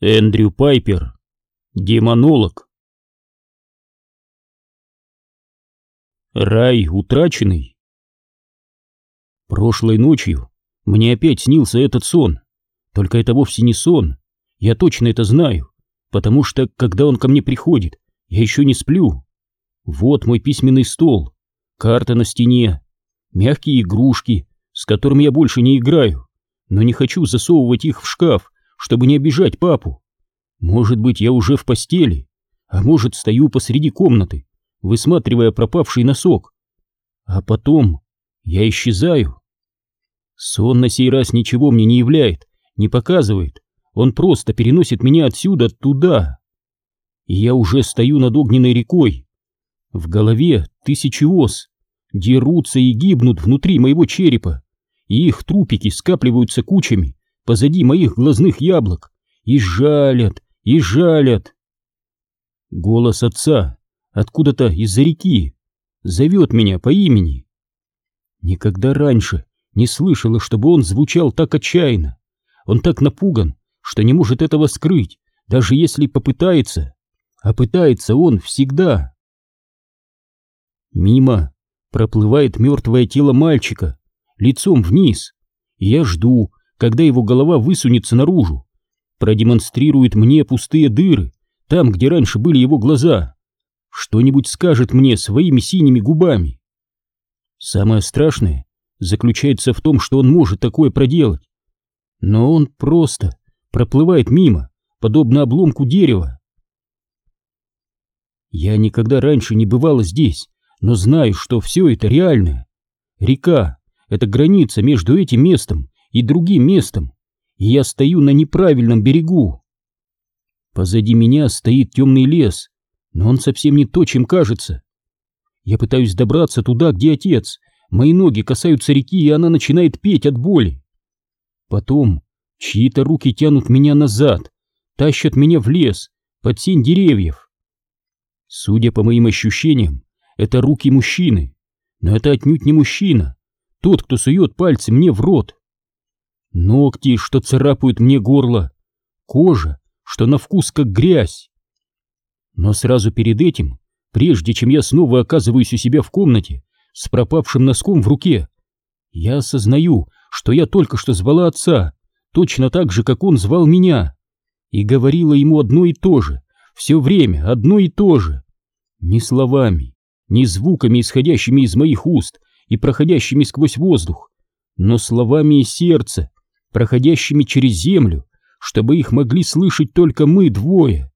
Эндрю Пайпер. Демонолог. Рай утраченный. Прошлой ночью мне опять снился этот сон. Только это вовсе не сон. Я точно это знаю, потому что, когда он ко мне приходит, я еще не сплю. Вот мой письменный стол, карта на стене, мягкие игрушки, с которыми я больше не играю, но не хочу засовывать их в шкаф, чтобы не обижать папу. Может быть, я уже в постели, а может, стою посреди комнаты, высматривая пропавший носок. А потом я исчезаю. Сон на сей раз ничего мне не являет, не показывает. Он просто переносит меня отсюда туда. И я уже стою над огненной рекой. В голове тысячи ос дерутся и гибнут внутри моего черепа, и их трупики скапливаются кучами позади моих глазных яблок и жалят, и жалят. Голос отца откуда-то из-за реки зовет меня по имени. Никогда раньше не слышала, чтобы он звучал так отчаянно. Он так напуган, что не может этого скрыть, даже если попытается. А пытается он всегда. Мимо проплывает мертвое тело мальчика, лицом вниз. И я жду, когда его голова высунется наружу, продемонстрирует мне пустые дыры, там, где раньше были его глаза, что-нибудь скажет мне своими синими губами. Самое страшное заключается в том, что он может такое проделать. Но он просто проплывает мимо, подобно обломку дерева. Я никогда раньше не бывала здесь, но знаю, что все это реально. Река — это граница между этим местом и другим местом, и я стою на неправильном берегу. Позади меня стоит темный лес, но он совсем не то, чем кажется. Я пытаюсь добраться туда, где отец. Мои ноги касаются реки, и она начинает петь от боли. Потом чьи-то руки тянут меня назад, тащат меня в лес, под сень деревьев. Судя по моим ощущениям, это руки мужчины, но это отнюдь не мужчина, тот, кто сует пальцы мне в рот. Ногти, что царапают мне горло, кожа, что на вкус как грязь. Но сразу перед этим, прежде чем я снова оказываюсь у себя в комнате с пропавшим носком в руке, я осознаю, что я только что звала отца, точно так же, как он звал меня, и говорила ему одно и то же, все время одно и то же. Ни словами, ни звуками, исходящими из моих уст и проходящими сквозь воздух, но словами из сердца, проходящими через землю, чтобы их могли слышать только мы двое.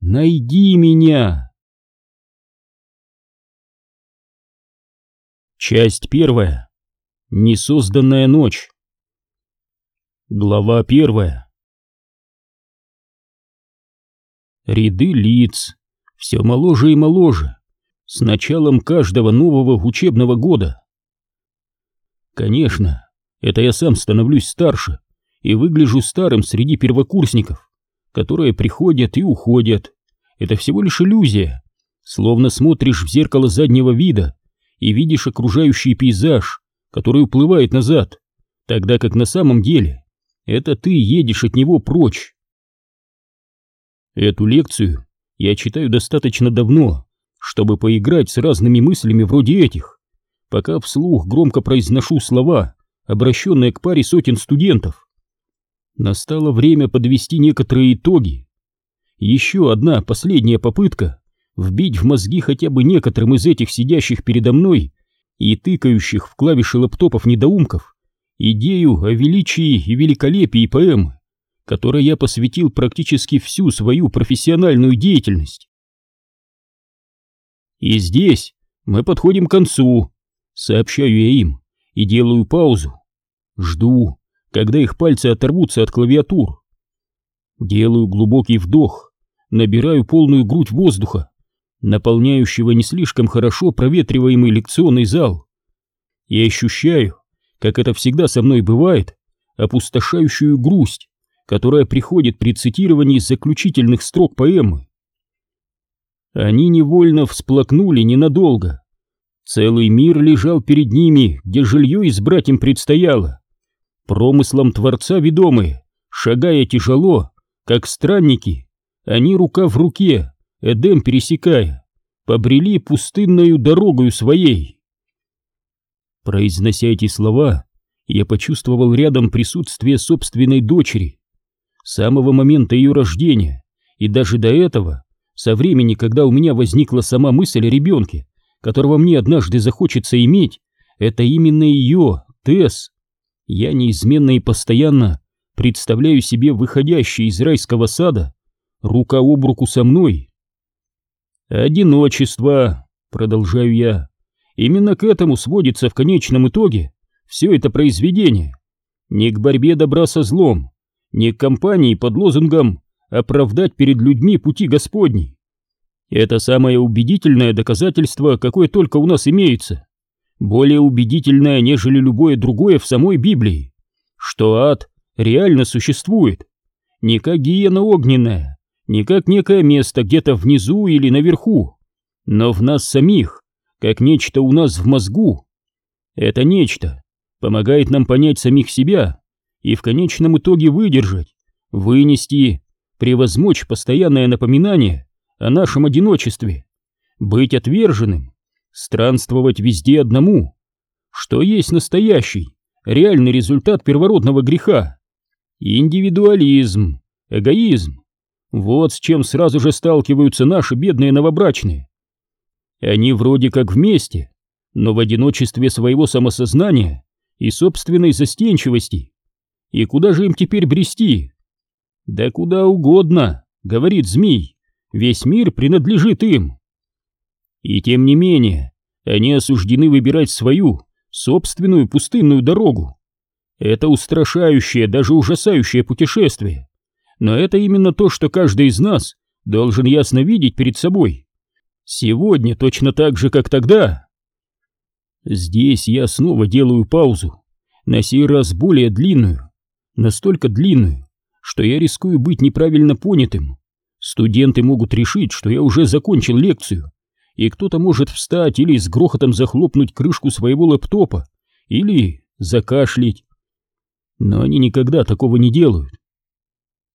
Найди меня! Часть первая. Несозданная ночь. Глава первая. Ряды лиц, все моложе и моложе, с началом каждого нового учебного года. Конечно, это я сам становлюсь старше и выгляжу старым среди первокурсников, которые приходят и уходят. Это всего лишь иллюзия, словно смотришь в зеркало заднего вида и видишь окружающий пейзаж, который уплывает назад, тогда как на самом деле это ты едешь от него прочь. Эту лекцию я читаю достаточно давно, чтобы поиграть с разными мыслями вроде этих, пока вслух громко произношу слова, обращенная к паре сотен студентов. Настало время подвести некоторые итоги. Еще одна последняя попытка вбить в мозги хотя бы некоторым из этих сидящих передо мной и тыкающих в клавиши лаптопов недоумков идею о величии и великолепии поэмы, которой я посвятил практически всю свою профессиональную деятельность. И здесь мы подходим к концу, сообщаю я им, и делаю паузу. Жду, когда их пальцы оторвутся от клавиатур. Делаю глубокий вдох, набираю полную грудь воздуха, наполняющего не слишком хорошо проветриваемый лекционный зал. И ощущаю, как это всегда со мной бывает, опустошающую грусть, которая приходит при цитировании заключительных строк поэмы. Они невольно всплакнули ненадолго, Целый мир лежал перед ними, где жилье избрать им предстояло. Промыслом Творца ведомые, шагая тяжело, как странники, они рука в руке, Эдем пересекая, побрели пустынную дорогою своей. Произнося эти слова, я почувствовал рядом присутствие собственной дочери. С самого момента ее рождения и даже до этого, со времени, когда у меня возникла сама мысль о ребенке, которого мне однажды захочется иметь, это именно ее, Тесс. Я неизменно и постоянно представляю себе выходящий из райского сада рука об руку со мной. «Одиночество», — продолжаю я, — «именно к этому сводится в конечном итоге все это произведение. Не к борьбе добра со злом, не к кампании под лозунгом оправдать перед людьми пути Господни. Это самое убедительное доказательство, какое только у нас имеется. Более убедительное, нежели любое другое в самой Библии, что ад реально существует. Не как гиена огненная, не как некое место где-то внизу или наверху, но в нас самих, как нечто у нас в мозгу. Это нечто помогает нам понять самих себя и в конечном итоге выдержать, вынести, превозмочь постоянное напоминание о нашем одиночестве, быть отверженным, странствовать везде одному, что есть настоящий, реальный результат первородного греха. Индивидуализм, эгоизм. Вот с чем сразу же сталкиваются наши бедные новобрачные. Они вроде как вместе, но в одиночестве своего самосознания и собственной застенчивости. И куда же им теперь брести? Да куда угодно, говорит змей, весь мир принадлежит им. И тем не менее, они осуждены выбирать свою, собственную пустынную дорогу. Это устрашающее, даже ужасающее путешествие. Но это именно то, что каждый из нас должен ясно видеть перед собой. Сегодня точно так же, как тогда. Здесь я снова делаю паузу, на сей раз более длинную, настолько длинную, что я рискую быть неправильно понятым. Студенты могут решить, что я уже закончил лекцию, и кто-то может встать или с грохотом захлопнуть крышку своего лэптопа, или закашлять. Но они никогда такого не делают.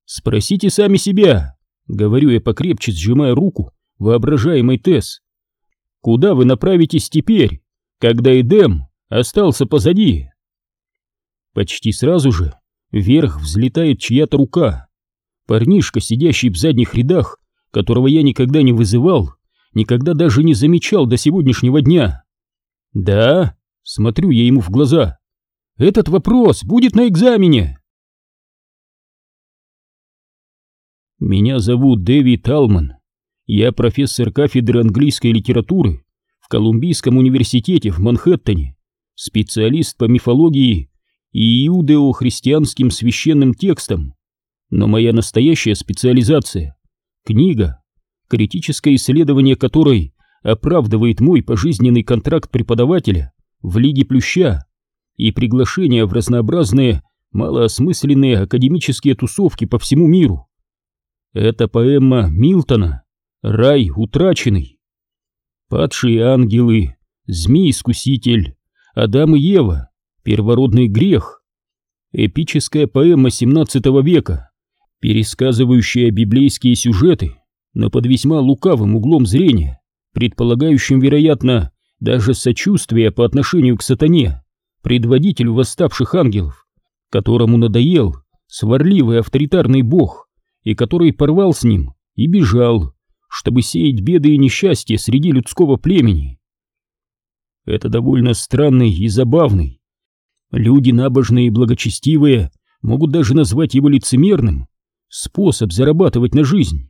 Спросите сами себя, говорю я покрепче, сжимая руку воображаемый Тесс. Куда вы направитесь теперь, когда Эдем остался позади? Почти сразу же вверх взлетает чья-то рука. Парнишка, сидящий в задних рядах, которого я никогда не вызывал, никогда даже не замечал до сегодняшнего дня. Да, смотрю я ему в глаза. Этот вопрос будет на экзамене. Меня зовут Дэвид Талман. Я профессор кафедры английской литературы в Колумбийском университете в Манхэттене, специалист по мифологии и иудео-христианским священным текстам. Но моя настоящая специализация — книга, критическое исследование которой оправдывает мой пожизненный контракт преподавателя в Лиге Плюща и приглашение в разнообразные малоосмысленные академические тусовки по всему миру. Это поэма Милтона «Рай утраченный». Падшие ангелы, змей-искуситель, Адам и Ева, первородный грех. Эпическая поэма 17 века, пересказывающая библейские сюжеты но под весьма лукавым углом зрения, предполагающим, вероятно, даже сочувствие по отношению к сатане, предводителю восставших ангелов, которому надоел сварливый авторитарный бог, и который порвал с ним и бежал, чтобы сеять беды и несчастья среди людского племени. Это довольно странный и забавный. Люди набожные и благочестивые могут даже назвать его лицемерным способ зарабатывать на жизнь.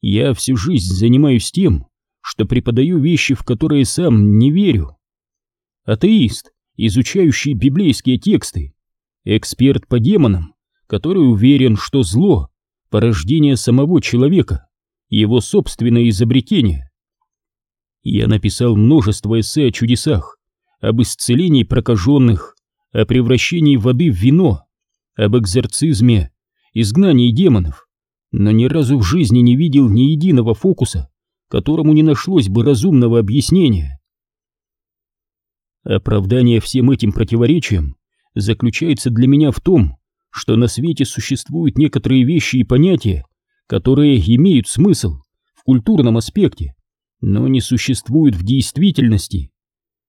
Я всю жизнь занимаюсь тем, что преподаю вещи, в которые сам не верю. Атеист, изучающий библейские тексты, эксперт по демонам, который уверен, что зло — порождение самого человека, его собственное изобретение. Я написал множество эссе о чудесах, об исцелении прокаженных, о превращении воды в вино, об экзорцизме, изгнании демонов, но ни разу в жизни не видел ни единого фокуса, которому не нашлось бы разумного объяснения. Оправдание всем этим противоречиям заключается для меня в том, что на свете существуют некоторые вещи и понятия, которые имеют смысл в культурном аспекте, но не существуют в действительности.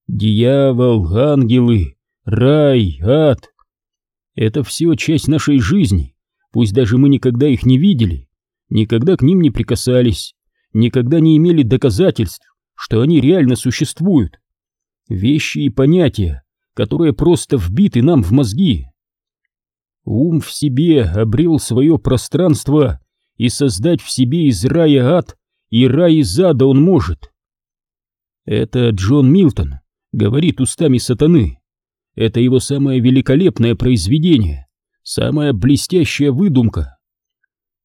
Дьявол, ангелы, рай, ад — это все часть нашей жизни, пусть даже мы никогда их не видели, никогда к ним не прикасались, никогда не имели доказательств, что они реально существуют. Вещи и понятия, которые просто вбиты нам в мозги. Ум в себе обрел свое пространство, и создать в себе из рая ад и рай из ада он может. Это Джон Милтон говорит устами сатаны. Это его самое великолепное произведение, самая блестящая выдумка.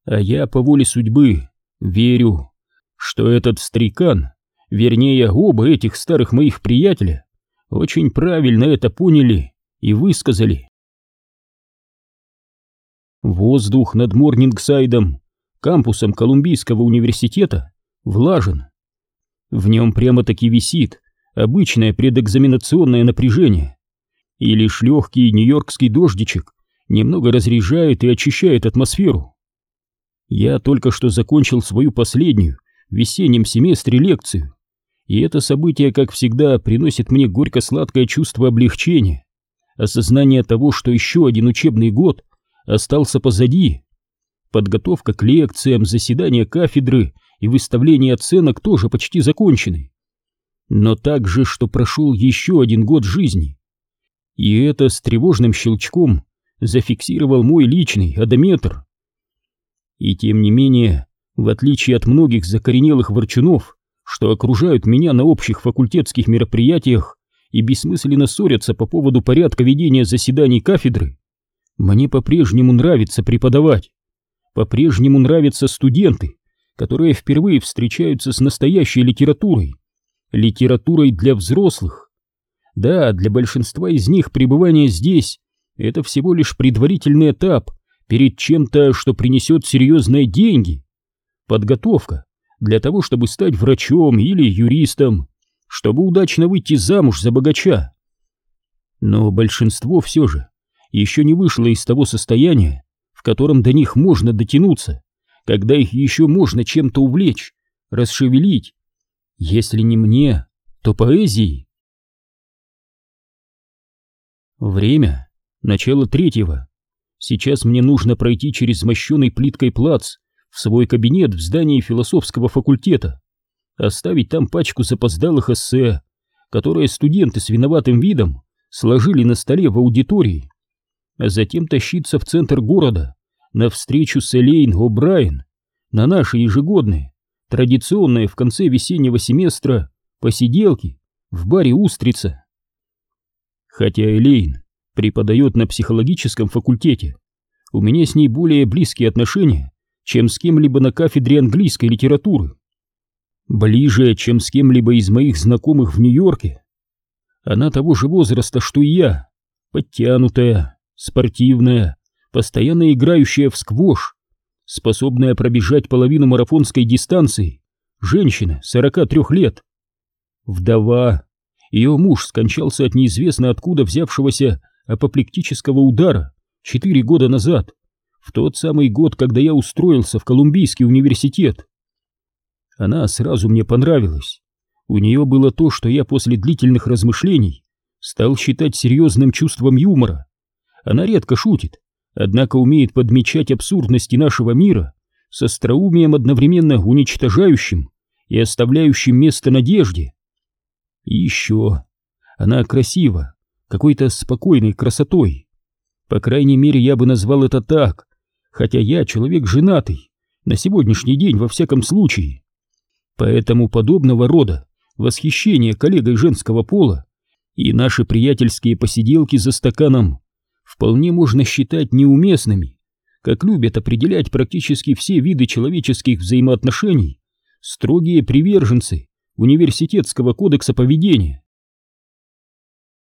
А я по воле судьбы верю, что этот стрекан, вернее оба этих старых моих приятеля, очень правильно это поняли и высказали. Воздух над Морнингсайдом, кампусом Колумбийского университета, влажен. В нем прямо-таки висит обычное предэкзаменационное напряжение, и лишь легкий нью-йоркский дождичек немного разряжает и очищает атмосферу. Я только что закончил свою последнюю в весеннем семестре лекцию, и это событие, как всегда, приносит мне горько-сладкое чувство облегчения, осознание того, что еще один учебный год остался позади. Подготовка к лекциям, заседания кафедры и выставление оценок тоже почти закончены. Но также, что прошел еще один год жизни. И это с тревожным щелчком зафиксировал мой личный одометр. И тем не менее, в отличие от многих закоренелых ворчунов, что окружают меня на общих факультетских мероприятиях и бессмысленно ссорятся по поводу порядка ведения заседаний кафедры, мне по-прежнему нравится преподавать. По-прежнему нравятся студенты, которые впервые встречаются с настоящей литературой. Литературой для взрослых. Да, для большинства из них пребывание здесь — это всего лишь предварительный этап перед чем-то, что принесет серьезные деньги. Подготовка для того, чтобы стать врачом или юристом, чтобы удачно выйти замуж за богача. Но большинство все же еще не вышло из того состояния, в котором до них можно дотянуться, когда их еще можно чем-то увлечь, расшевелить. Если не мне, то поэзии. Время. Начало третьего. Сейчас мне нужно пройти через мощеный плиткой плац в свой кабинет в здании философского факультета, оставить там пачку запоздалых эссе, которые студенты с виноватым видом сложили на столе в аудитории а затем тащиться в центр города на встречу с Элейн О'Брайен на наши ежегодные, традиционные в конце весеннего семестра посиделки в баре «Устрица». Хотя Элейн преподает на психологическом факультете, у меня с ней более близкие отношения, чем с кем-либо на кафедре английской литературы. Ближе, чем с кем-либо из моих знакомых в Нью-Йорке. Она того же возраста, что и я, подтянутая, спортивная, постоянно играющая в сквош, способная пробежать половину марафонской дистанции, женщина 43 лет. Вдова. Ее муж скончался от неизвестно откуда взявшегося апоплектического удара четыре года назад, в тот самый год, когда я устроился в Колумбийский университет. Она сразу мне понравилась. У нее было то, что я после длительных размышлений стал считать серьезным чувством юмора. Она редко шутит, однако умеет подмечать абсурдности нашего мира с остроумием одновременно уничтожающим и оставляющим место надежде. И еще она красива, какой-то спокойной красотой. По крайней мере, я бы назвал это так, хотя я человек женатый, на сегодняшний день во всяком случае. Поэтому подобного рода восхищение коллегой женского пола и наши приятельские посиделки за стаканом вполне можно считать неуместными, как любят определять практически все виды человеческих взаимоотношений строгие приверженцы университетского кодекса поведения.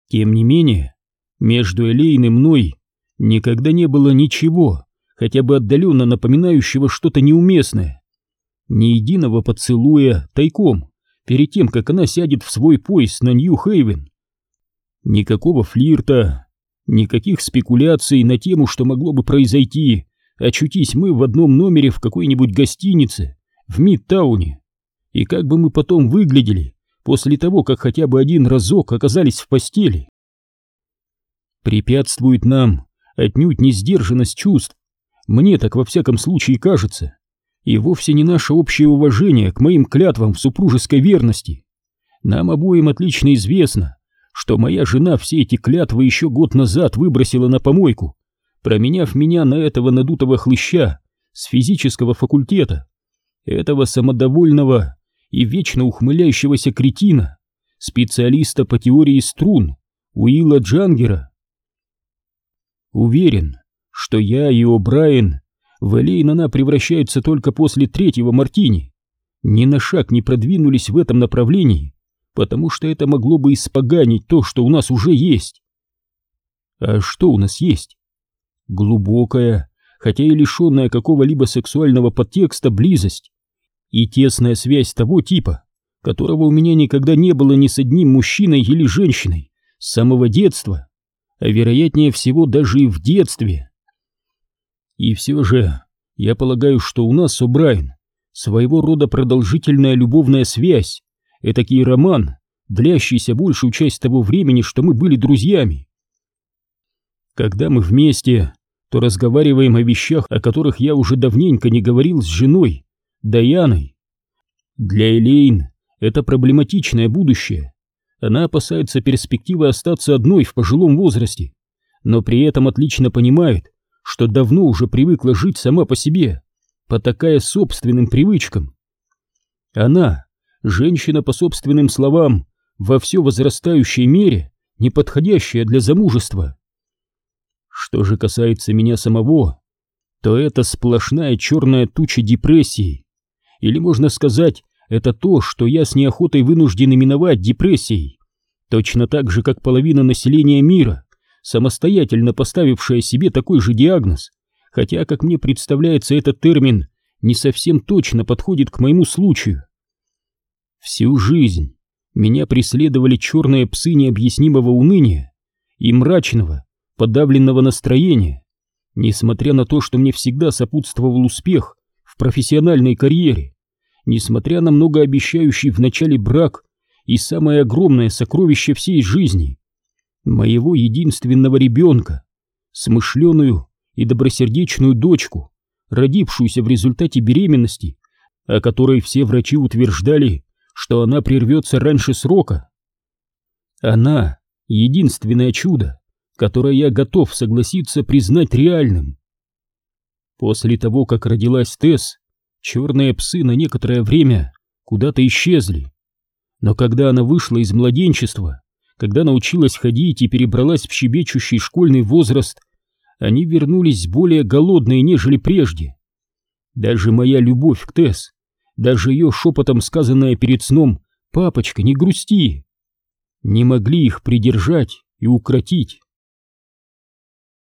Тем не менее, между Элейн и мной никогда не было ничего, хотя бы отдаленно напоминающего что-то неуместное. Ни единого поцелуя тайком, перед тем, как она сядет в свой поезд на Нью-Хейвен. Никакого флирта, Никаких спекуляций на тему, что могло бы произойти, очутись мы в одном номере в какой-нибудь гостинице в Мидтауне. И как бы мы потом выглядели после того, как хотя бы один разок оказались в постели. Препятствует нам отнюдь не сдержанность чувств, мне так во всяком случае кажется, и вовсе не наше общее уважение к моим клятвам в супружеской верности. Нам обоим отлично известно, что моя жена все эти клятвы еще год назад выбросила на помойку, променяв меня на этого надутого хлыща с физического факультета, этого самодовольного и вечно ухмыляющегося кретина, специалиста по теории струн Уилла Джангера. Уверен, что я и О'Брайен в Элейн она превращается только после третьего мартини. Ни на шаг не продвинулись в этом направлении, потому что это могло бы испоганить то, что у нас уже есть. А что у нас есть? Глубокая, хотя и лишенная какого-либо сексуального подтекста близость и тесная связь того типа, которого у меня никогда не было ни с одним мужчиной или женщиной с самого детства, а вероятнее всего даже и в детстве. И все же я полагаю, что у нас, О'Брайен, своего рода продолжительная любовная связь, этакий роман, длящийся большую часть того времени, что мы были друзьями. Когда мы вместе, то разговариваем о вещах, о которых я уже давненько не говорил с женой, Даяной. Для Элейн это проблематичное будущее. Она опасается перспективы остаться одной в пожилом возрасте, но при этом отлично понимает, что давно уже привыкла жить сама по себе, потакая собственным привычкам. Она, женщина по собственным словам, во все возрастающей мере, не подходящая для замужества. Что же касается меня самого, то это сплошная черная туча депрессии. Или можно сказать, это то, что я с неохотой вынужден именовать депрессией. Точно так же, как половина населения мира, самостоятельно поставившая себе такой же диагноз, хотя, как мне представляется, этот термин не совсем точно подходит к моему случаю. Всю жизнь меня преследовали черные псы необъяснимого уныния и мрачного, подавленного настроения, несмотря на то, что мне всегда сопутствовал успех профессиональной карьере, несмотря на многообещающий в начале брак и самое огромное сокровище всей жизни — моего единственного ребенка, смышленую и добросердечную дочку, родившуюся в результате беременности, о которой все врачи утверждали, что она прервется раньше срока. Она — единственное чудо, которое я готов согласиться признать реальным. После того, как родилась Тесс, черные псы на некоторое время куда-то исчезли. Но когда она вышла из младенчества, когда научилась ходить и перебралась в щебечущий школьный возраст, они вернулись более голодные, нежели прежде. Даже моя любовь к Тесс, даже ее шепотом сказанное перед сном «Папочка, не грусти!» не могли их придержать и укротить.